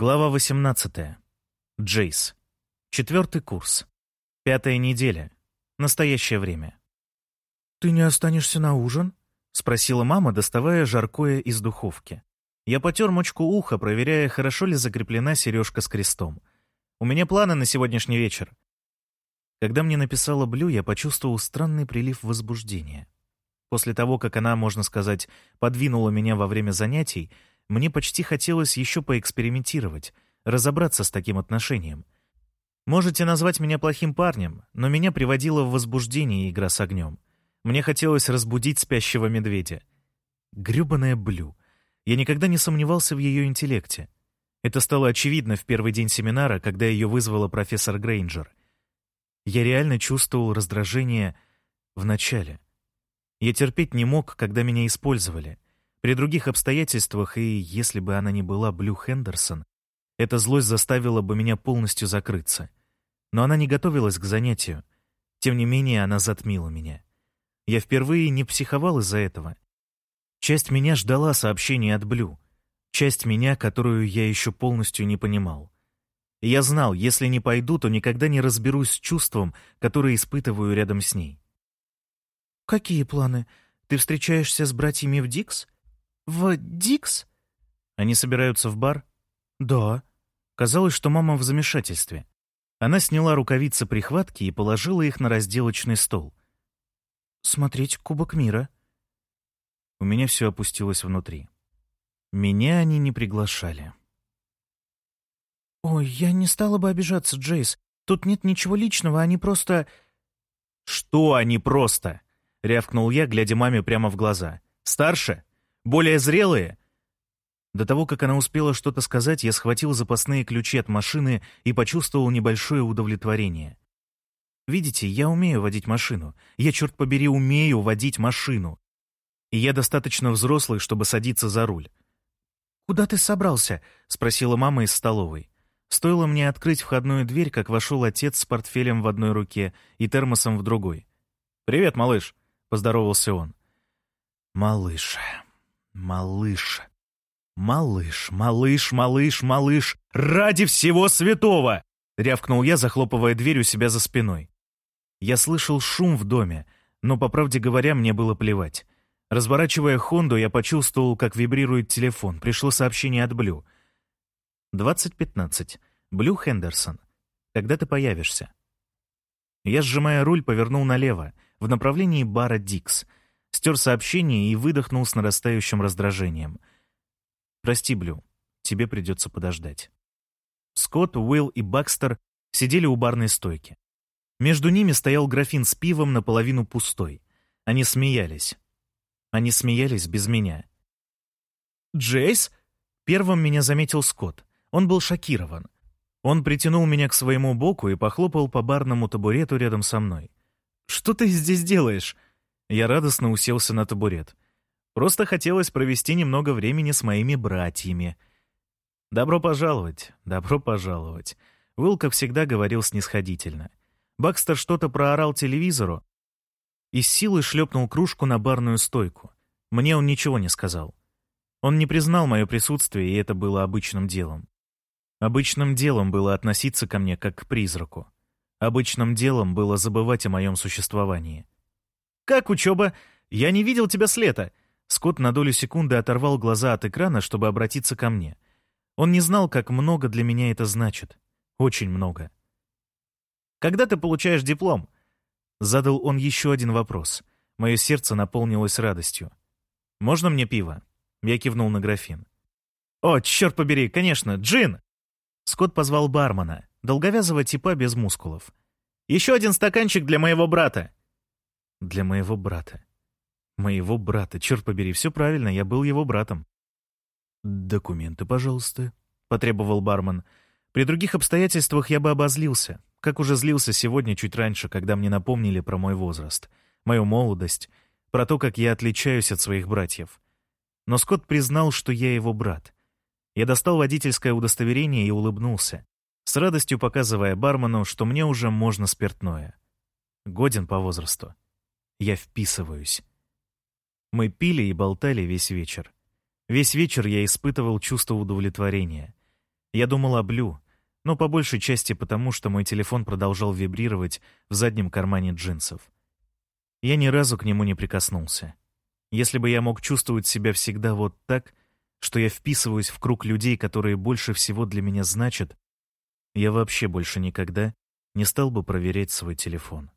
Глава 18. Джейс. Четвертый курс. Пятая неделя. Настоящее время. «Ты не останешься на ужин?» — спросила мама, доставая жаркое из духовки. Я потер мочку уха, проверяя, хорошо ли закреплена сережка с крестом. «У меня планы на сегодняшний вечер». Когда мне написала Блю, я почувствовал странный прилив возбуждения. После того, как она, можно сказать, подвинула меня во время занятий, мне почти хотелось еще поэкспериментировать, разобраться с таким отношением. Можете назвать меня плохим парнем, но меня приводила в возбуждение игра с огнем. Мне хотелось разбудить спящего медведя. Грёбаная Блю. Я никогда не сомневался в ее интеллекте. Это стало очевидно в первый день семинара, когда ее вызвала профессор Грейнджер. Я реально чувствовал раздражение в начале. Я терпеть не мог, когда меня использовали — при других обстоятельствах, и если бы она не была Блю Хендерсон, эта злость заставила бы меня полностью закрыться. Но она не готовилась к занятию. Тем не менее, она затмила меня. Я впервые не психовал из-за этого. Часть меня ждала сообщения от Блю. Часть меня, которую я еще полностью не понимал. Я знал, если не пойду, то никогда не разберусь с чувством, которое испытываю рядом с ней. «Какие планы? Ты встречаешься с братьями в Дикс?» «В Дикс?» Они собираются в бар? Да. Казалось, что мама в замешательстве. Она сняла рукавицы прихватки и положила их на разделочный стол. «Смотреть Кубок мира». У меня все опустилось внутри. Меня они не приглашали. «Ой, я не стала бы обижаться, Джейс. Тут нет ничего личного, они просто...» «Что они просто?» — рявкнул я, глядя маме прямо в глаза. «Старше? Более зрелые?» До того, как она успела что-то сказать, я схватил запасные ключи от машины и почувствовал небольшое удовлетворение. Видите, я умею водить машину. Я, черт побери, умею водить машину. И я достаточно взрослый, чтобы садиться за руль. «Куда ты собрался?» — спросила мама из столовой. Стоило мне открыть входную дверь, как вошел отец с портфелем в одной руке и термосом в другой. «Привет, малыш», — поздоровался он. «Малыш», Малыш. Малыш, малыш, малыш, малыш. Ради всего святого! Рявкнул я, захлопывая дверь у себя за спиной. Я слышал шум в доме, но, по правде говоря, мне было плевать. Разворачивая Хонду, я почувствовал, как вибрирует телефон. Пришло сообщение от Блю. 20.15. Блю Хендерсон. Когда ты появишься? Я, сжимая руль, повернул налево, в направлении бара «Дикс», стер сообщение и выдохнул с нарастающим раздражением. «Прости, Блю, тебе придется подождать». Скотт, Уилл и Бакстер сидели у барной стойки. Между ними стоял графин с пивом наполовину пустой. Они смеялись. Они смеялись без меня. «Джейс?» Первым меня заметил Скотт. Он был шокирован. Он притянул меня к своему боку и похлопал по барному табурету рядом со мной. «Что ты здесь делаешь?» Я радостно уселся на табурет. Просто хотелось провести немного времени с моими братьями. «Добро пожаловать, добро пожаловать». Уилл, как всегда, говорил снисходительно. Бакстер что-то проорал телевизору и с силой шлепнул кружку на барную стойку. Мне он ничего не сказал. Он не признал мое присутствие, и это было обычным делом. Обычным делом было относиться ко мне как к призраку. Обычным делом было забывать о моем существовании. «Как учеба? Я не видел тебя с лета». Скотт на долю секунды оторвал глаза от экрана, чтобы обратиться ко мне. Он не знал, как много для меня это значит. Очень много. «Когда ты получаешь диплом?» Задал он еще один вопрос. Мое сердце наполнилось радостью. «Можно мне пиво?» Я кивнул на графин. «О, черт побери, конечно, джин!» Скотт позвал бармена, долговязого типа без мускулов. «Еще один стаканчик для моего брата!» Для моего брата. Моего брата, черт побери, все правильно, я был его братом. «Документы, пожалуйста», — потребовал бармен. При других обстоятельствах я бы обозлился, как уже злился сегодня чуть раньше, когда мне напомнили про мой возраст, мою молодость, про то, как я отличаюсь от своих братьев. Но Скотт признал, что я его брат. Я достал водительское удостоверение и улыбнулся, с радостью показывая бармену, что мне уже можно спиртное. Годен по возрасту. Я вписываюсь. Мы пили и болтали весь вечер. Весь вечер я испытывал чувство удовлетворения. Я думал о Блю, но по большей части потому, что мой телефон продолжал вибрировать в заднем кармане джинсов. Я ни разу к нему не прикоснулся. Если бы я мог чувствовать себя всегда вот так, что я вписываюсь в круг людей, которые больше всего для меня значат, я вообще больше никогда не стал бы проверять свой телефон.